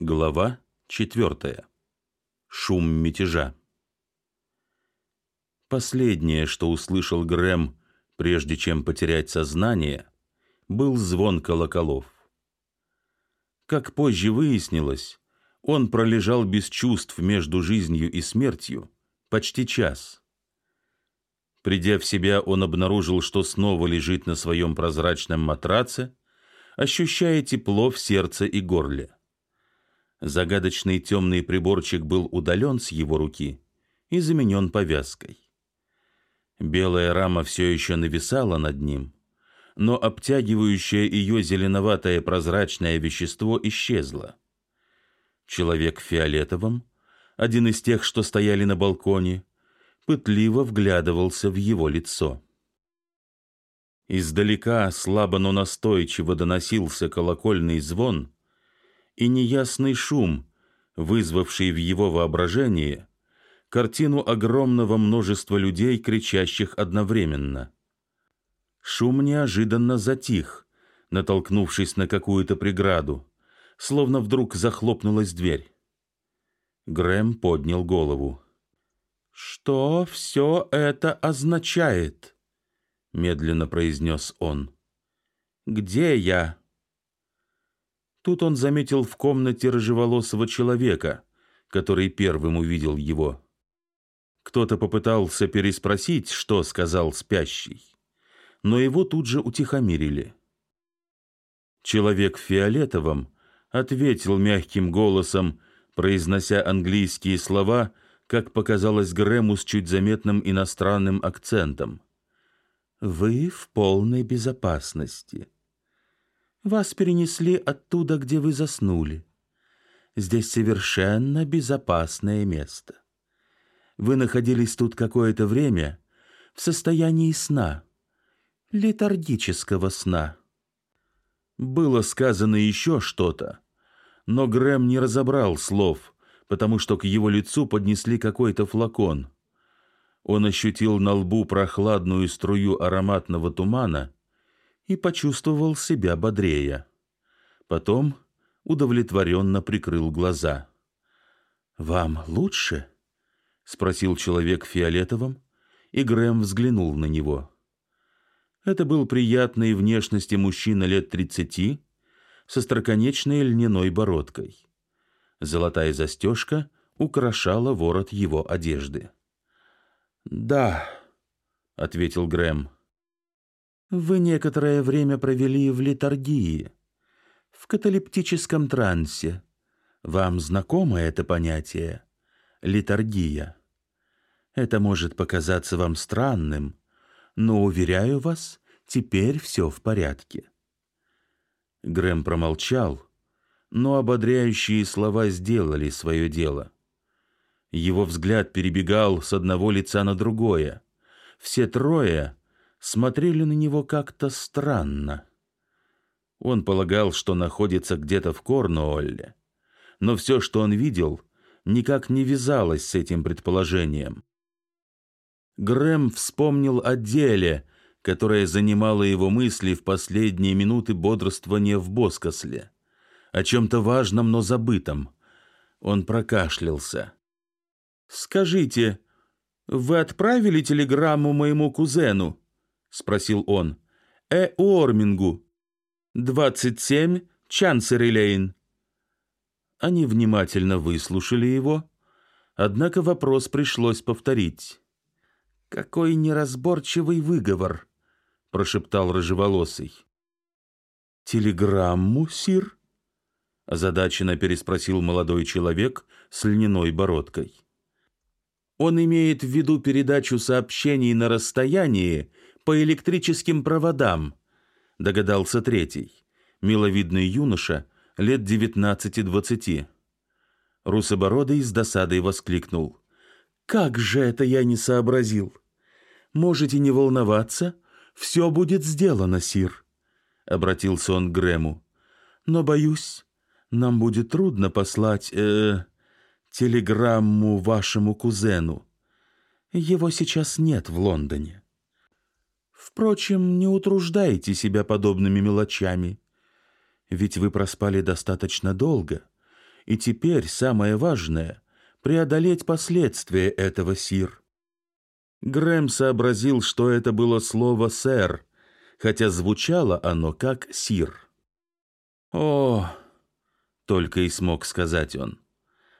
Глава четвертая. Шум мятежа. Последнее, что услышал Грэм, прежде чем потерять сознание, был звон колоколов. Как позже выяснилось, он пролежал без чувств между жизнью и смертью почти час. Придя в себя, он обнаружил, что снова лежит на своем прозрачном матраце, ощущая тепло в сердце и горле. Загадочный темный приборчик был удален с его руки и заменен повязкой. Белая рама все еще нависала над ним, но обтягивающее ее зеленоватое прозрачное вещество исчезло. Человек в фиолетовом, один из тех, что стояли на балконе, пытливо вглядывался в его лицо. Издалека слабо, но настойчиво доносился колокольный звон — и неясный шум, вызвавший в его воображении картину огромного множества людей, кричащих одновременно. Шум неожиданно затих, натолкнувшись на какую-то преграду, словно вдруг захлопнулась дверь. Грэм поднял голову. «Что все это означает?» — медленно произнес он. «Где я?» Тут он заметил в комнате рыжеволосого человека, который первым увидел его. Кто-то попытался переспросить, что сказал спящий, но его тут же утихомирили. Человек в фиолетовом ответил мягким голосом, произнося английские слова, как показалось Грэму с чуть заметным иностранным акцентом. «Вы в полной безопасности». Вас перенесли оттуда, где вы заснули. Здесь совершенно безопасное место. Вы находились тут какое-то время в состоянии сна, летаргического сна. Было сказано еще что-то, но Грэм не разобрал слов, потому что к его лицу поднесли какой-то флакон. Он ощутил на лбу прохладную струю ароматного тумана и почувствовал себя бодрее. Потом удовлетворенно прикрыл глаза. «Вам лучше?» — спросил человек фиолетовым, и Грэм взглянул на него. Это был приятной внешности мужчина лет тридцати, со строконечной льняной бородкой. Золотая застежка украшала ворот его одежды. «Да», — ответил Грэм, — вы некоторое время провели в литургии, в каталептическом трансе. Вам знакомо это понятие — литургия? Это может показаться вам странным, но, уверяю вас, теперь все в порядке. Грэм промолчал, но ободряющие слова сделали свое дело. Его взгляд перебегал с одного лица на другое. Все трое смотрели на него как-то странно. Он полагал, что находится где-то в Корнуолле, но все, что он видел, никак не вязалось с этим предположением. Грэм вспомнил о деле, которое занимало его мысли в последние минуты бодрствования в Боскосле, о чем-то важном, но забытом. Он прокашлялся. «Скажите, вы отправили телеграмму моему кузену?» — спросил он. «Э Уормингу. Двадцать семь, Чансери-Лейн». Они внимательно выслушали его, однако вопрос пришлось повторить. «Какой неразборчивый выговор!» — прошептал рыжеволосый. «Телеграмму, сир?» — озадаченно переспросил молодой человек с льняной бородкой. «Он имеет в виду передачу сообщений на расстоянии по электрическим проводам, догадался третий, миловидный юноша лет девятнадцати-двадцати. Русобородый с досадой воскликнул. «Как же это я не сообразил! Можете не волноваться, все будет сделано, сир!» Обратился он к Грэму. «Но, боюсь, нам будет трудно послать, э, телеграмму вашему кузену. Его сейчас нет в Лондоне». Впрочем, не утруждайте себя подобными мелочами. Ведь вы проспали достаточно долго, И теперь самое важное — преодолеть последствия этого, сир. Грэм сообразил, что это было слово «сэр», хотя звучало оно как «сир». «О!» — только и смог сказать он.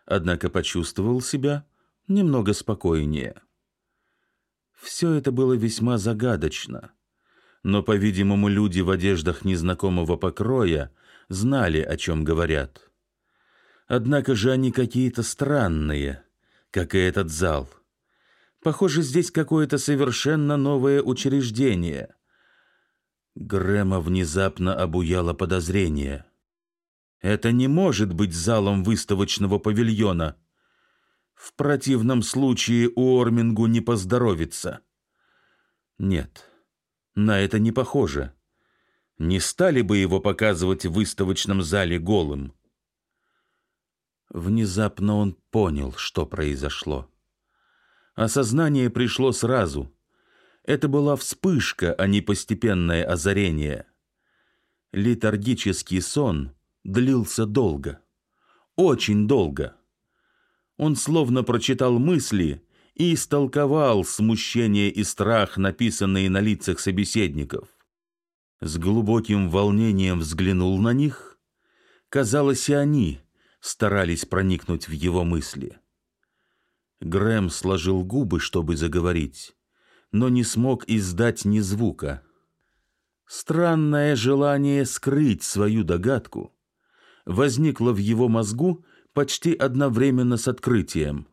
Однако почувствовал себя немного спокойнее. Все это было весьма загадочно, но, по-видимому, люди в одеждах незнакомого покроя знали, о чем говорят. Однако же они какие-то странные, как и этот зал. Похоже, здесь какое-то совершенно новое учреждение. Грэма внезапно обуяло подозрение. Это не может быть залом выставочного павильона. В противном случае у Ормингу не поздоровится. Нет, на это не похоже. Не стали бы его показывать в выставочном зале голым. Внезапно он понял, что произошло. Осознание пришло сразу. Это была вспышка, а не постепенное озарение. Литургический сон длился долго. Очень долго. Он словно прочитал мысли и истолковал смущение и страх, написанные на лицах собеседников. С глубоким волнением взглянул на них. Казалось, и они старались проникнуть в его мысли. Грэм сложил губы, чтобы заговорить, но не смог издать ни звука. Странное желание скрыть свою догадку возникло в его мозгу почти одновременно с открытием.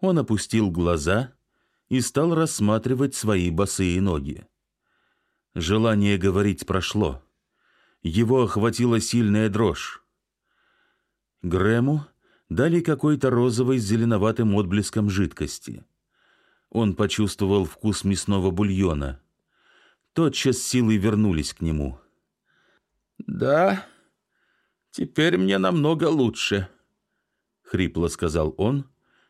Он опустил глаза и стал рассматривать свои босые ноги. Желание говорить прошло. Его охватила сильная дрожь. Грэму дали какой-то розовый с зеленоватым отблеском жидкости. Он почувствовал вкус мясного бульона. Тотчас силы вернулись к нему. «Да, теперь мне намного лучше», — хрипло сказал он,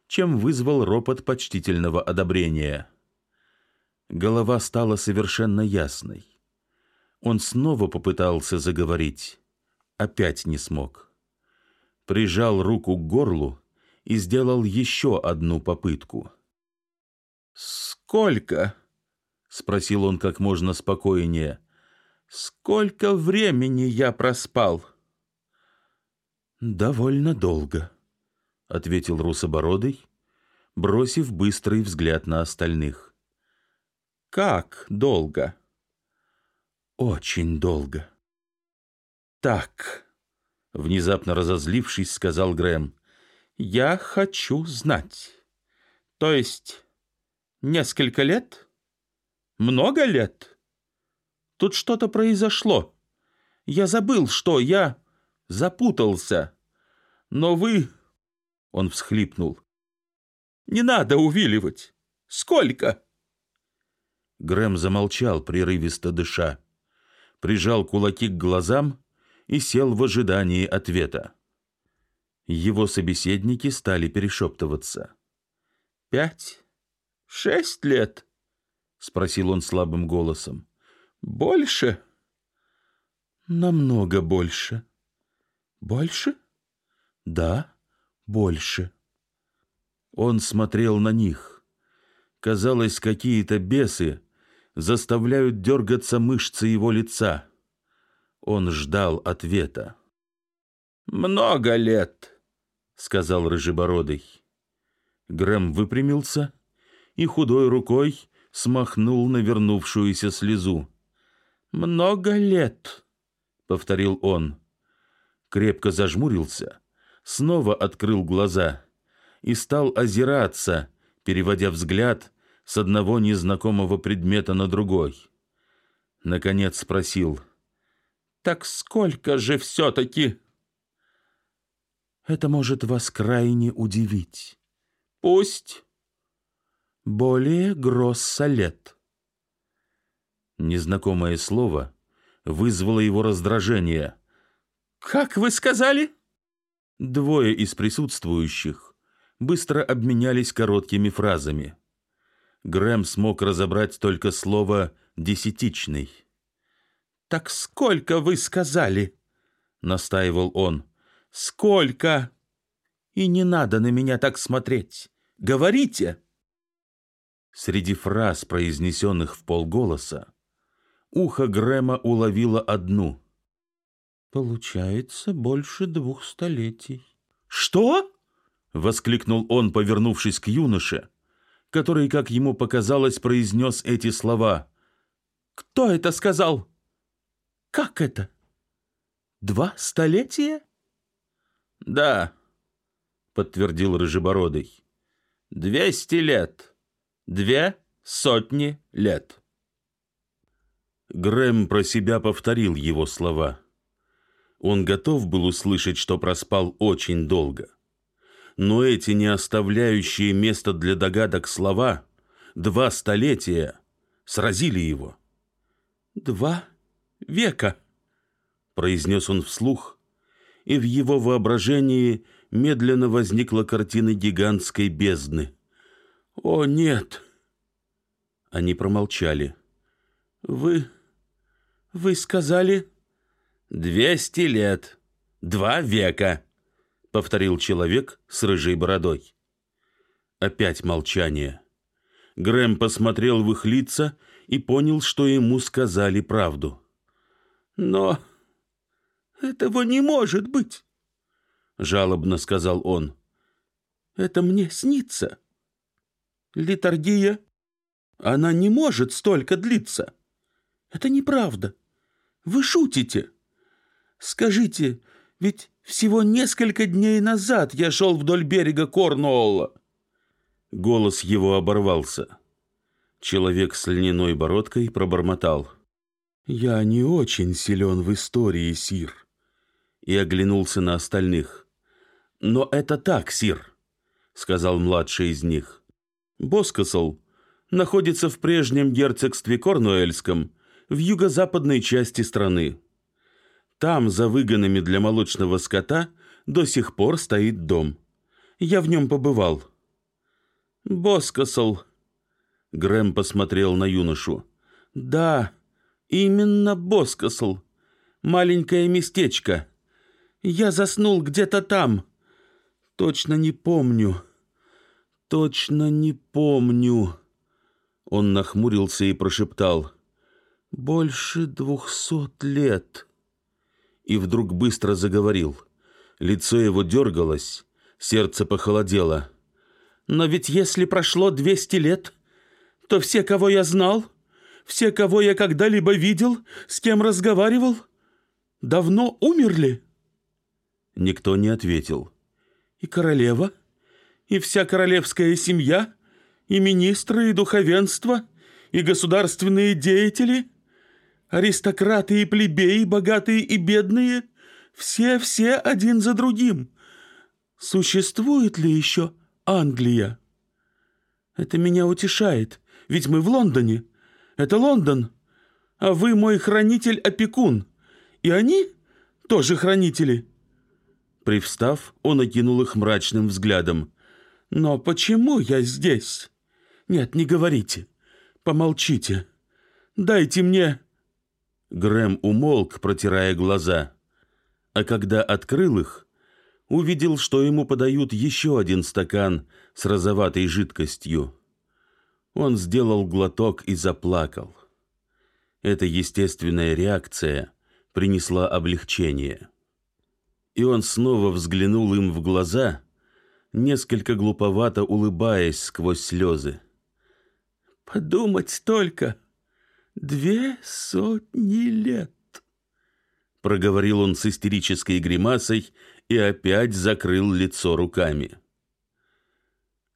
чем вызвал ропот почтительного одобрения. Голова стала совершенно ясной. Он снова попытался заговорить. Опять не смог прижал руку к горлу и сделал еще одну попытку. «Сколько?» — спросил он как можно спокойнее. «Сколько времени я проспал?» «Довольно долго», — ответил Русобородый, бросив быстрый взгляд на остальных. «Как долго?» «Очень долго». «Так», Внезапно разозлившись, сказал Грэм. «Я хочу знать. То есть несколько лет? Много лет? Тут что-то произошло. Я забыл, что я запутался. Но вы...» Он всхлипнул. «Не надо увиливать. Сколько?» Грэм замолчал, прерывисто дыша. Прижал кулаки к глазам и сел в ожидании ответа. Его собеседники стали перешептываться. «Пять? Шесть лет?» — спросил он слабым голосом. «Больше?» «Намного больше». «Больше?» «Да, больше». Он смотрел на них. Казалось, какие-то бесы заставляют дергаться мышцы его лица. Он ждал ответа. «Много лет», — сказал Рыжебородый. Грэм выпрямился и худой рукой смахнул навернувшуюся слезу. «Много лет», — повторил он. Крепко зажмурился, снова открыл глаза и стал озираться, переводя взгляд с одного незнакомого предмета на другой. Наконец спросил — так сколько же все-таки? Это может вас крайне удивить. Пусть. Более гросса лет. Незнакомое слово вызвало его раздражение. «Как вы сказали?» Двое из присутствующих быстро обменялись короткими фразами. Грэм смог разобрать только слово «десятичный». «Так сколько вы сказали?» — настаивал он. Сколько? И не надо на меня так смотреть. Говорите!» Среди фраз, произнесенных в полголоса, ухо Грэма уловило одну. «Получается больше двух столетий». «Что?» — воскликнул он, повернувшись к юноше, который, как ему показалось, произнес эти слова. «Кто это сказал? Как это? Два столетия?» «Да», — подтвердил Рыжебородый. «Двести лет. Две сотни лет». Грэм про себя повторил его слова. Он готов был услышать, что проспал очень долго. Но эти не оставляющие места для догадок слова «два столетия» сразили его. «Два века», — произнес он вслух, и в его воображении медленно возникла картина гигантской бездны. «О, нет!» Они промолчали. «Вы... вы сказали...» «Двести лет. Два века», — повторил человек с рыжей бородой. Опять молчание. Грэм посмотрел в их лица и понял, что ему сказали правду. «Но этого не может быть», — жалобно сказал он. «Это мне снится. Литургия, она не может столько длиться. Это неправда. Вы шутите». Скажите, ведь всего несколько дней назад я шел вдоль берега Корнуолла. Голос его оборвался. Человек с льняной бородкой пробормотал. «Я не очень силен в истории, Сир». И оглянулся на остальных. «Но это так, Сир», — сказал младший из них. «Боскосл находится в прежнем герцогстве Корнуэльском, в юго-западной части страны. Там, за выгонами для молочного скота, до сих пор стоит дом. Я в нем побывал. Боскосл. Грэм посмотрел на юношу. Да, именно Боскосл. Маленькое местечко. Я заснул где-то там. Точно не помню. Точно не помню. Он нахмурился и прошептал. Больше двухсот лет и вдруг быстро заговорил. Лицо его дергалось, сердце похолодело. «Но ведь если прошло двести лет, то все, кого я знал, все, кого я когда-либо видел, с кем разговаривал, давно умерли?» Никто не ответил. «И королева, и вся королевская семья, и министры, и духовенство, и государственные деятели — Аристократы и плебеи, богатые и бедные, все-все один за другим. Существует ли еще Англия? Это меня утешает, ведь мы в Лондоне. Это Лондон. А вы мой хранитель-опекун. И они тоже хранители. Привстав, он окинул их мрачным взглядом. «Но почему я здесь? Нет, не говорите. Помолчите. Дайте мне...» Грэм умолк, протирая глаза, а когда открыл их, увидел, что ему подают еще один стакан с розоватой жидкостью. Он сделал глоток и заплакал. Эта естественная реакция принесла облегчение. И он снова взглянул им в глаза, несколько глуповато улыбаясь сквозь слезы. «Подумать только!» Две сотни лет. Проговорил он с истерической гримасой и опять закрыл лицо руками.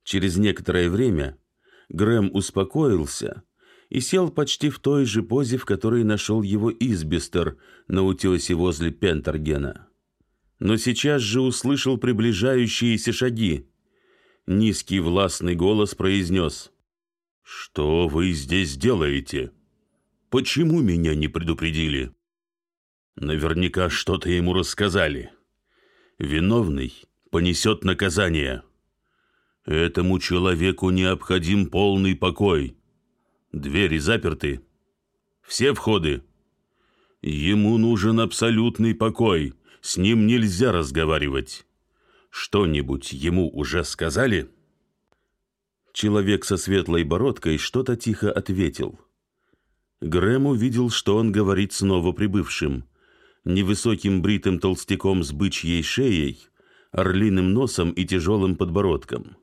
Через некоторое время Грэм успокоился и сел почти в той же позе, в которой нашел его Избестер на утесе возле Пентергена. Но сейчас же услышал приближающиеся шаги. Низкий властный голос произнес «Что вы здесь делаете?» Почему меня не предупредили? Наверняка что-то ему рассказали. Виновный понесет наказание. Этому человеку необходим полный покой. Двери заперты. Все входы. Ему нужен абсолютный покой, С ним нельзя разговаривать. Что-нибудь ему уже сказали?» Человек со светлой бородкой что-то тихо ответил. Грэм увидел, что он говорит с новоприбывшим, невысоким бритым толстяком с бычьей шеей, орлиным носом и тяжелым подбородком.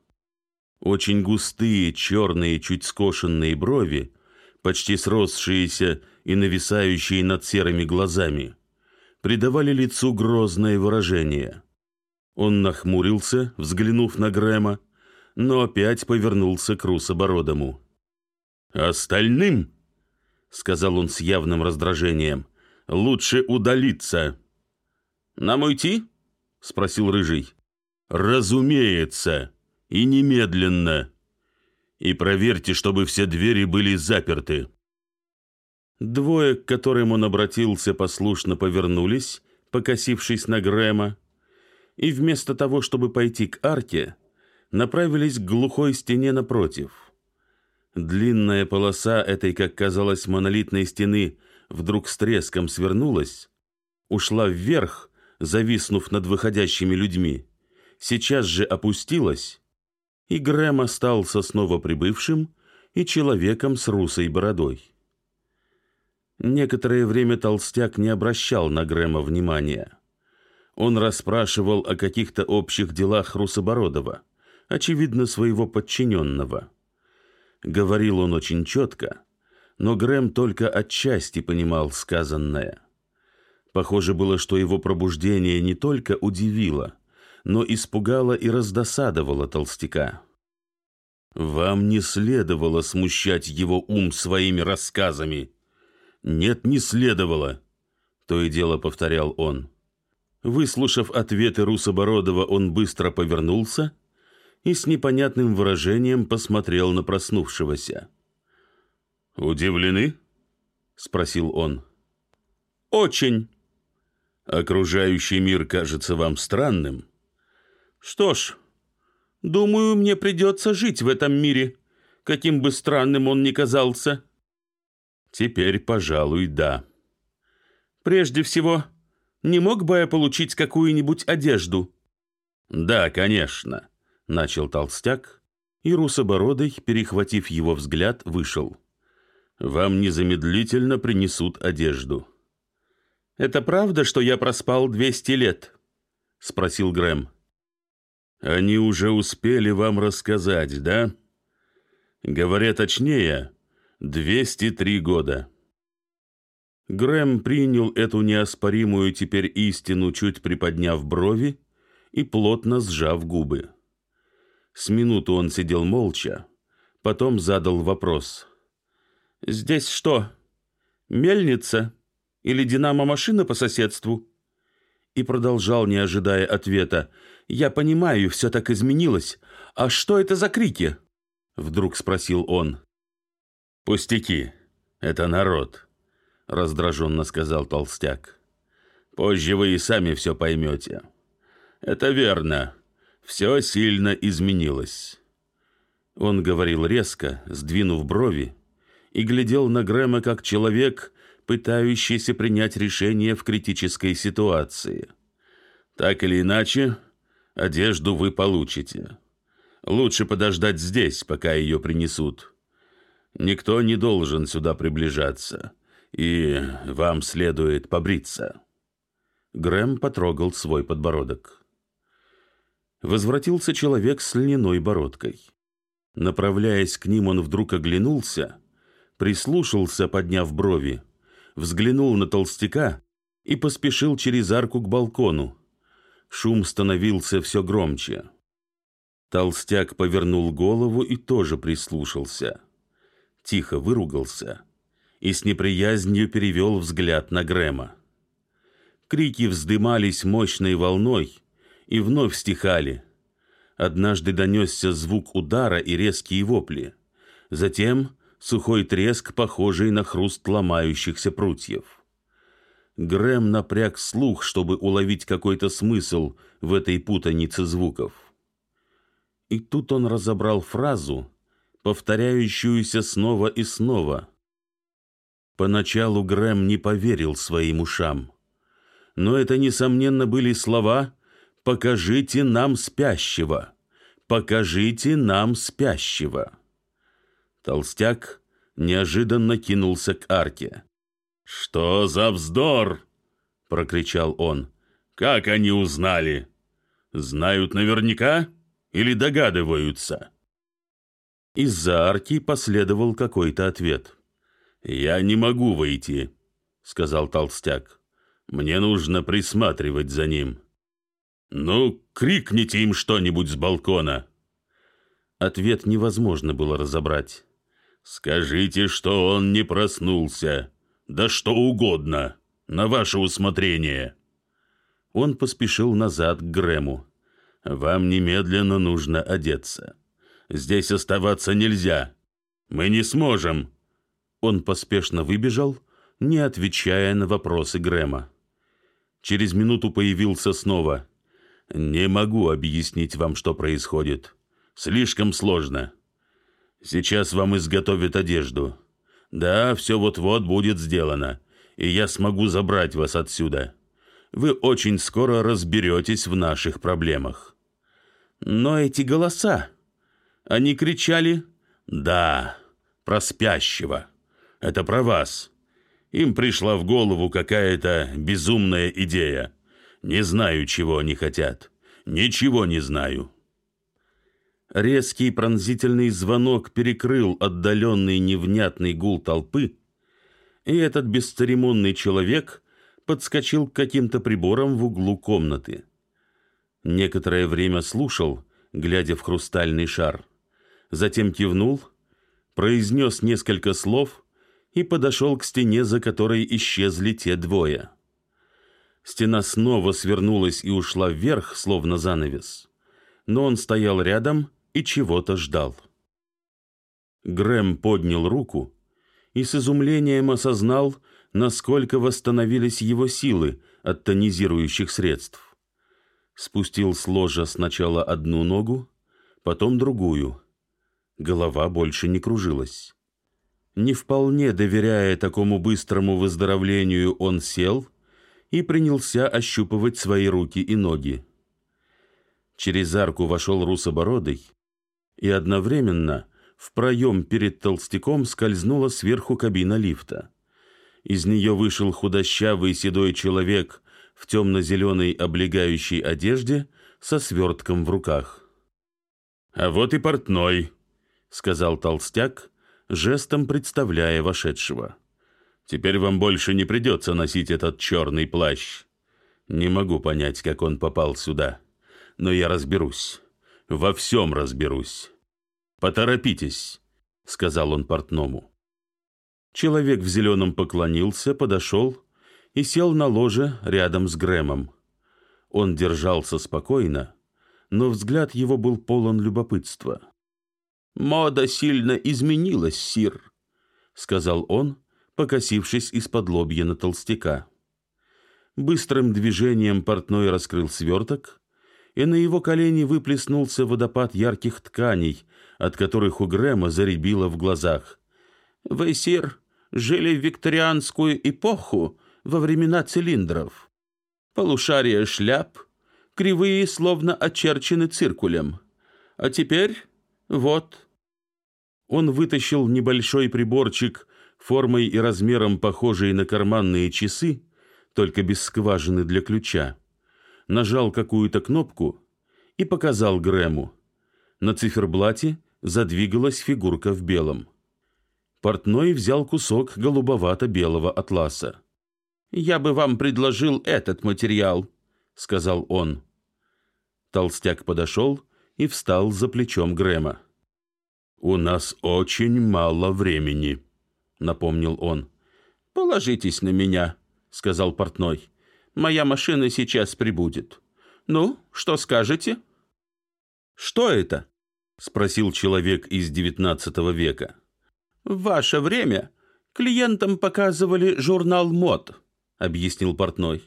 Очень густые, черные, чуть скошенные брови, почти сросшиеся и нависающие над серыми глазами, придавали лицу грозное выражение. Он нахмурился, взглянув на Грэма, но опять повернулся к Русобородому. «Остальным», — сказал он с явным раздражением, — «лучше удалиться». «Нам уйти?» — спросил Рыжий. «Разумеется, и немедленно. И проверьте, чтобы все двери были заперты». Двое, к которым он обратился, послушно повернулись, покосившись на Грэма, и вместо того, чтобы пойти к арке, направились к глухой стене напротив. Длинная полоса этой, как казалось, монолитной стены вдруг с треском свернулась, ушла вверх, зависнув над выходящими людьми, сейчас же опустилась, и Грэм остался снова прибывшим и человеком с русой бородой. Некоторое время толстяк не обращал на Грэма внимания. Он расспрашивал о каких-то общих делах Русобородова очевидно, своего подчиненного. Говорил он очень четко, но Грэм только отчасти понимал сказанное. Похоже было, что его пробуждение не только удивило, но испугало и раздосадовало толстяка. «Вам не следовало смущать его ум своими рассказами». «Нет, не следовало», — то и дело повторял он. Выслушав ответы Русобородова, он быстро повернулся и с непонятным выражением посмотрел на проснувшегося. «Удивлены?» — спросил он. «Очень». «Окружающий мир кажется вам странным?» «Что ж, думаю, мне придется жить в этом мире, каким бы странным он ни казался». «Теперь, пожалуй, да». «Прежде всего, не мог бы я получить какую-нибудь одежду?» «Да, конечно», — начал толстяк, и русобородый, перехватив его взгляд, вышел. «Вам незамедлительно принесут одежду». «Это правда, что я проспал двести лет?» — спросил Грэм. «Они уже успели вам рассказать, да?» «Говоря точнее, двести три года». Грэм принял эту неоспоримую теперь истину, чуть приподняв брови и плотно сжав губы. С минуту он сидел молча, потом задал вопрос. «Здесь что, мельница или динамо-машина по соседству?» И продолжал, не ожидая ответа. «Я понимаю, все так изменилось. А что это за крики?» Вдруг спросил он. «Пустяки. Это народ», — раздраженно сказал толстяк. «Позже вы и сами все поймете. Это верно все сильно изменилось. Он говорил резко, сдвинув брови, и глядел на Грэма как человек, пытающийся принять решение в критической ситуации. Так или иначе, одежду вы получите. Лучше подождать здесь, пока ее принесут. Никто не должен сюда приближаться, и вам следует побриться. Грэм потрогал свой подбородок возвратился человек с льняной бородкой. Направляясь к ним, он вдруг оглянулся, прислушался, подняв брови, взглянул на толстяка и поспешил через арку к балкону. Шум становился все громче. Толстяк повернул голову и тоже прислушался. Тихо выругался и с неприязнью перевел взгляд на Грэма. Крики вздымались мощной волной, и вновь стихали. Однажды донесся звук удара и резкие вопли. Затем сухой треск, похожий на хруст ломающихся прутьев. Грэм напряг слух, чтобы уловить какой-то смысл в этой путанице звуков. И тут он разобрал фразу, повторяющуюся снова и снова. Поначалу Грэм не поверил своим ушам. но это, несомненно, были слова «покажите нам спящего, покажите нам спящего». Толстяк неожиданно кинулся к арке. «Что за вздор?» — прокричал он. «Как они узнали? Знают наверняка или догадываются?» Из-за арки последовал какой-то ответ. «Я не могу выйти», — сказал толстяк. «Мне нужно присматривать за ним». «Ну, крикните им что-нибудь с балкона». Ответ невозможно было разобрать. «Скажите, что он не проснулся. Да что угодно. На ваше усмотрение». Он поспешил назад к Грэму. «Вам немедленно нужно одеться. Здесь оставаться нельзя. Мы не сможем». Он поспешно выбежал, не отвечая на вопросы Грэма. Через минуту появился снова. «Не могу объяснить вам, что происходит. Слишком сложно. Сейчас вам изготовят одежду. Да, все вот-вот будет сделано, и я смогу забрать вас отсюда. Вы очень скоро разберетесь в наших проблемах. Но эти голоса, они кричали «Да, про спящего. Это про вас». Им пришла в голову какая-то безумная идея. Не знаю, чего они хотят. Ничего не знаю. Резкий пронзительный звонок перекрыл отдаленный невнятный гул толпы, и этот бесцеремонный человек подскочил к каким-то приборам в углу комнаты. Некоторое время слушал, глядя в хрустальный шар. Затем кивнул, произнес несколько слов и подошел к стене, за которой исчезли те двое. Стена снова свернулась и ушла вверх, словно занавес. Но он стоял рядом и чего-то ждал. Грэм поднял руку и с изумлением осознал, насколько восстановились его силы от тонизирующих средств. Спустил с ложа сначала одну ногу, потом другую. Голова больше не кружилась. Не вполне доверяя такому быстрому выздоровлению, он сел и принялся ощупывать свои руки и ноги. Через арку вошел русобородый и одновременно в проем перед толстяком скользнула сверху кабина лифта. Из нее вышел худощавый седой человек в темно-зеленой облегающей одежде со свертком в руках. «А вот и портной», — сказал толстяк, жестом представляя вошедшего. «Теперь вам больше не придется носить этот черный плащ. Не могу понять, как он попал сюда, но я разберусь во всем разберусь. Поторопитесь, сказал он портному. Человек в зеленом поклонился, подошел и сел на ложе рядом с Грэмом. Он держался спокойно, но взгляд его был полон любопытства. «Мода сильно изменилась, сир», — сказал он, покосившись из-под лобья на толстяка. Быстрым движением портной раскрыл сверток и на его колени выплеснулся водопад ярких тканей, от которых у Грэма заребило в глазах. «Вы, сир, жили в викторианскую эпоху во времена цилиндров. Полушария шляп, кривые, словно очерчены циркулем. А теперь вот». Он вытащил небольшой приборчик, формой и размером похожий на карманные часы, только без скважины для ключа нажал какую-то кнопку и показал Грэму. На циферблате задвигалась фигурка в белом. Портной взял кусок голубовато-белого атласа. «Я бы вам предложил этот материал», — сказал он. Толстяк подошел и встал за плечом Грэма. «У нас очень мало времени», — напомнил он. «Положитесь на меня», — сказал портной. Моя машина сейчас прибудет. Ну, что скажете?» «Что это?» — спросил человек из девятнадцатого века. «В ваше время клиентам показывали журнал мод», — объяснил портной.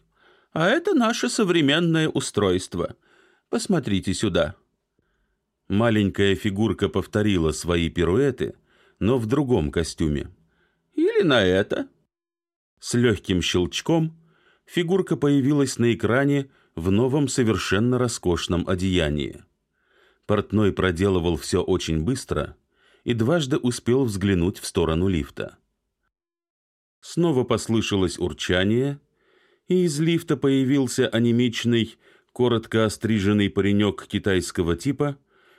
«А это наше современное устройство. Посмотрите сюда». Маленькая фигурка повторила свои пируэты, но в другом костюме. «Или на это». С легким щелчком фигурка появилась на экране в новом совершенно роскошном одеянии. Портной проделывал все очень быстро и дважды успел взглянуть в сторону лифта. Снова послышалось урчание, и из лифта появился анемичный, коротко остриженный паренек китайского типа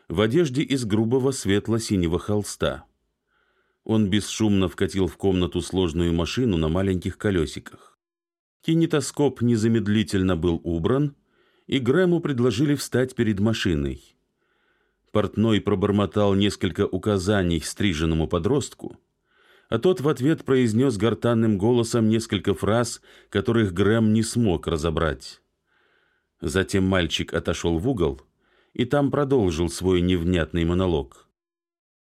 в одежде из грубого светло-синего холста. Он бесшумно вкатил в комнату сложную машину на маленьких колесиках. Кинетоскоп незамедлительно был убран, и Грэму предложили встать перед машиной. Портной пробормотал несколько указаний стриженному подростку, а тот в ответ произнес гортанным голосом несколько фраз, которых Грэм не смог разобрать. Затем мальчик отошел в угол и там продолжил свой невнятный монолог.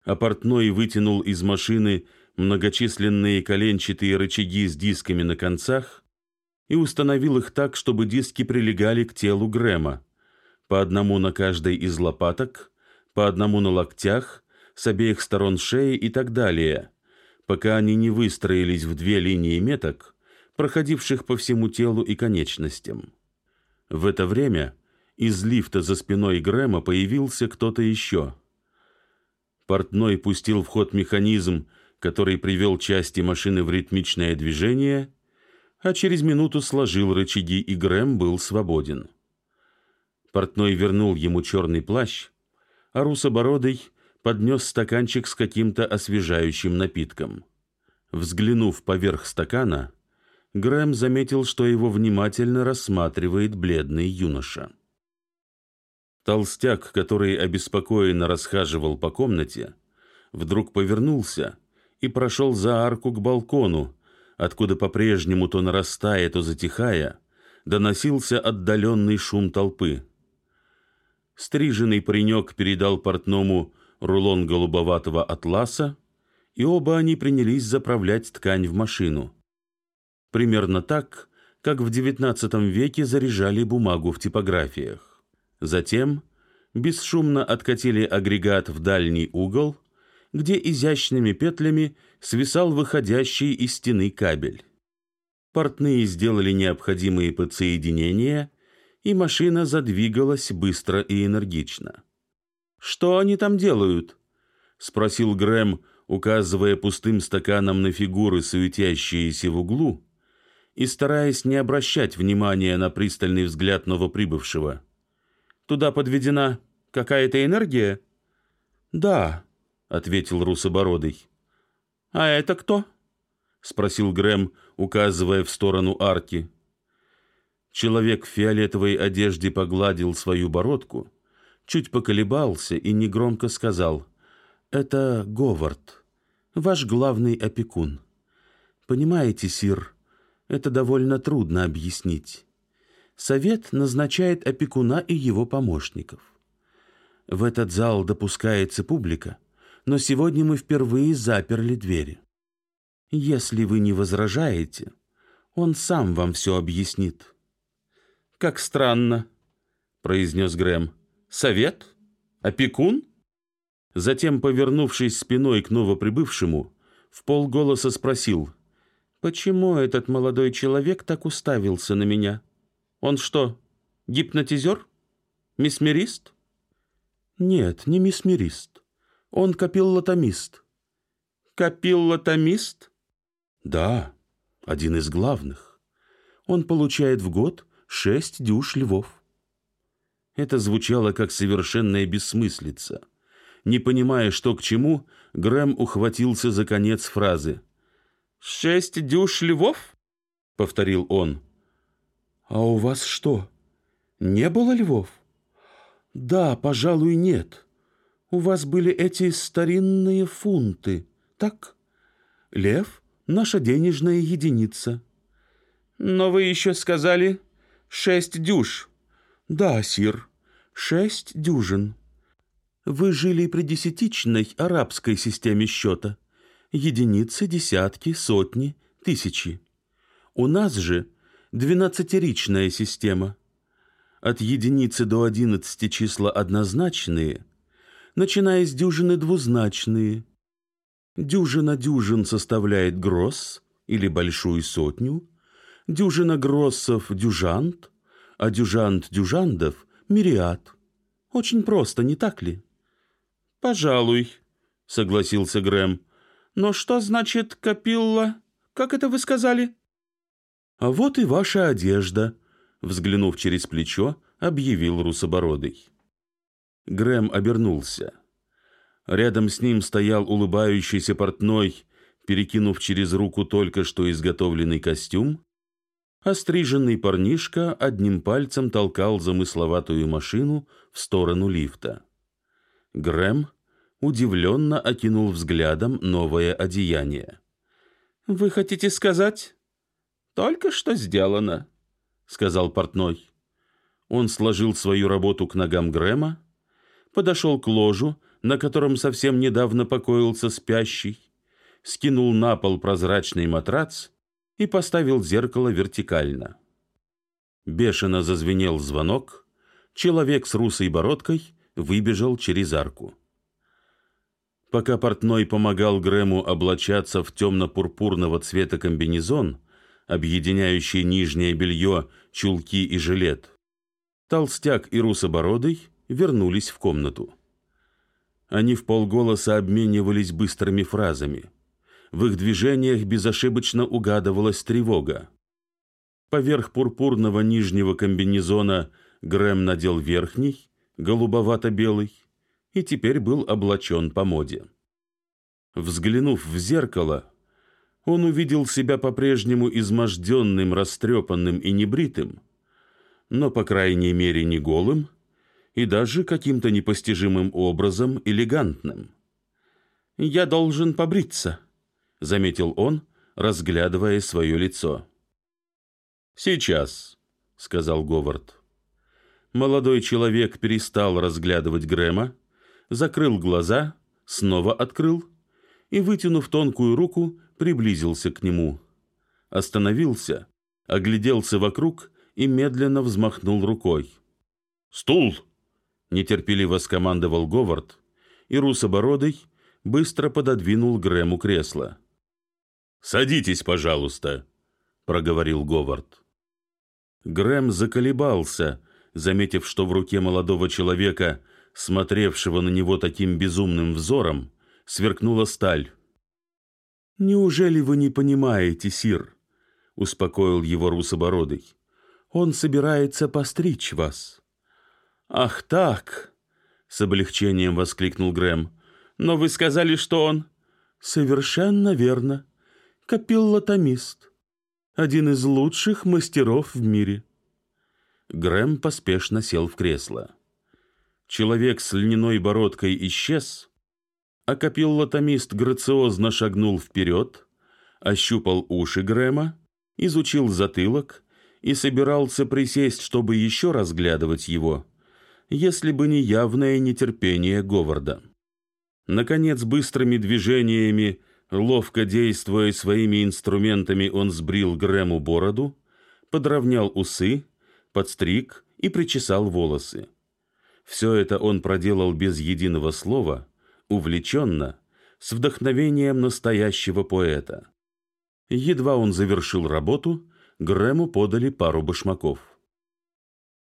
А портной вытянул из машины многочисленные коленчатые рычаги с дисками на концах и установил их так, чтобы диски прилегали к телу Грэма, по одному на каждой из лопаток, по одному на локтях, с обеих сторон шеи и так далее, пока они не выстроились в две линии меток, проходивших по всему телу и конечностям. В это время из лифта за спиной Грэма появился кто-то еще. Портной пустил в ход механизм, который привел части машины в ритмичное движение, а через минуту сложил рычаги, и Грэм был свободен. Портной вернул ему черный плащ, а русобородый поднес стаканчик с каким-то освежающим напитком. Взглянув поверх стакана, Грэм заметил, что его внимательно рассматривает бледный юноша. Толстяк, который обеспокоенно расхаживал по комнате, вдруг повернулся и прошел за арку к балкону, откуда по-прежнему то нарастая, то затихая, доносился отдаленный шум толпы. Стриженный паренек передал портному рулон голубоватого атласа, и оба они принялись заправлять ткань в машину. Примерно так, как в XIX веке заряжали бумагу в типографиях. Затем бесшумно откатили агрегат в дальний угол, где изящными петлями свисал выходящий из стены кабель. Портные сделали необходимые подсоединения, и машина задвигалась быстро и энергично. «Что они там делают?» — спросил Грэм, указывая пустым стаканом на фигуры, суетящиеся в углу, и стараясь не обращать внимания на пристальный взгляд новоприбывшего. «Туда подведена какая-то энергия?» «Да», — ответил Русобородый. «А это кто?» — спросил Грэм, указывая в сторону арки. Человек в фиолетовой одежде погладил свою бородку — чуть поколебался и негромко сказал «Это Говард, ваш главный опекун. Понимаете, Сир, это довольно трудно объяснить. Совет назначает опекуна и его помощников. В этот зал допускается публика, но сегодня мы впервые заперли двери. Если вы не возражаете, он сам вам все объяснит». «Как странно», — произнес Грэм. Совет? Опекун? Затем, повернувшись спиной к новоприбывшему, в полголоса спросил, «Почему этот молодой человек так уставился на меня? Он что, гипнотизер? Месмерист?» «Нет, не месмерист. Он капиллотомист». «Капиллотомист?» «Да, один из главных. Он получает в год шесть дюш львов». Это звучало как совершенная бессмыслица. Не понимая, что к чему, Грэм ухватился за конец фразы. «Шесть дюш львов?» — повторил он. «А у вас что, не было львов?» «Да, пожалуй, нет. У вас были эти старинные фунты, так? Лев — наша денежная единица». «Но вы еще сказали шесть дюш». «Да, сир, шесть дюжин. Вы жили при десятичной арабской системе счета. Единицы, десятки, сотни, тысячи. У нас же двенадцатеричная система. От единицы до одиннадцати числа однозначные, начиная с дюжины двузначные. Дюжина дюжин составляет гросс или большую сотню, дюжина гроссов дюжант, а дюжант дюжандов мириад. Очень просто, не так ли? Пожалуй, согласился Грэм. Но что значит капилла? Как это вы сказали? А вот и ваша одежда, взглянув через плечо, объявил русобородый. Грэм обернулся. Рядом с ним стоял улыбающийся портной, перекинув через руку только что изготовленный костюм, а стриженный парнишка одним пальцем толкал замысловатую машину в сторону лифта. Грэм удивленно окинул взглядом новое одеяние. «Вы хотите сказать?» «Только что сделано», — сказал портной. Он сложил свою работу к ногам Грэма, подошел к ложу, на котором совсем недавно покоился спящий, скинул на пол прозрачный матрац и поставил зеркало вертикально. Бешено зазвенел звонок, человек с русой бородкой выбежал через арку. Пока портной помогал Грэму облачаться в темно-пурпурного цвета комбинезон, объединяющий нижнее белье, чулки и жилет, толстяк и русобородый вернулись в комнату. Они в полголоса обменивались быстрыми фразами. В их движениях безошибочно угадывалась тревога. Поверх пурпурного нижнего комбинезона Грэм надел верхний, голубовато-белый, и теперь был облачен по моде. Взглянув в зеркало, он увидел себя по-прежнему изможденным, растрепанным и небритым, но, по крайней мере, не голым и даже каким-то непостижимым образом элегантным. «Я должен побриться», — заметил он, разглядывая свое лицо. «Сейчас», — сказал Говард. Молодой человек перестал разглядывать Грэма, закрыл глаза, снова открыл и, вытянув тонкую руку, приблизился к нему. Остановился, огляделся вокруг и медленно взмахнул рукой. «Стул!» — нетерпеливо скомандовал Говард, и русобородый быстро пододвинул Грэму кресло. «Садитесь, пожалуйста», — проговорил Говард. Грэм заколебался, заметив, что в руке молодого человека, смотревшего на него таким безумным взором, сверкнула сталь. «Неужели вы не понимаете, Сир?» — успокоил его русобородый. «Он собирается постричь вас». «Ах так!» — с облегчением воскликнул Грэм. «Но вы сказали, что он...» «Совершенно верно. Капиллотомист. Один из лучших мастеров в мире». Грэм поспешно сел в кресло. Человек с льняной бородкой исчез, а капиллотомист грациозно шагнул вперед, ощупал уши Грэма, изучил затылок и собирался присесть, чтобы еще разглядывать его, если бы не явное нетерпение Говарда. Наконец, быстрыми движениями, ловко действуя своими инструментами, он сбрил Грэму бороду, подровнял усы, подстриг и причесал волосы. Все это он проделал без единого слова, увлеченно, с вдохновением настоящего поэта. Едва он завершил работу, Грэму подали пару башмаков.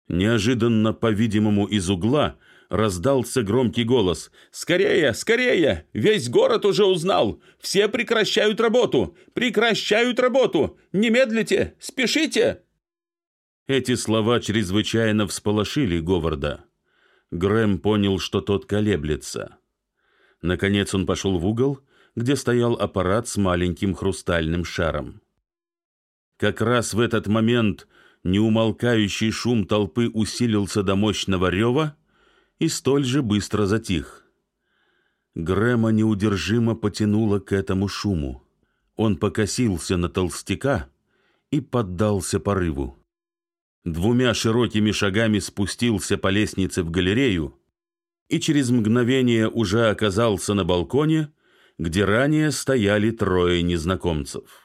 Неожиданно, по-видимому, из угла раздался громкий голос. «Скорее, скорее! Весь город уже узнал! Все прекращают работу! Прекращают работу! Не медлите! Спешите!» Эти слова чрезвычайно всполошили Говарда. Грэм понял, что тот колеблется. Наконец он пошел в угол, где стоял аппарат с маленьким хрустальным шаром. Как раз в этот момент неумолкающий шум толпы усилился до мощного рева и столь же быстро затих. Грэма неудержимо потянуло к этому шуму. Он покосился на толстяка и поддался порыву. Двумя широкими шагами спустился по лестнице в галерею и через мгновение уже оказался на балконе, где ранее стояли трое незнакомцев.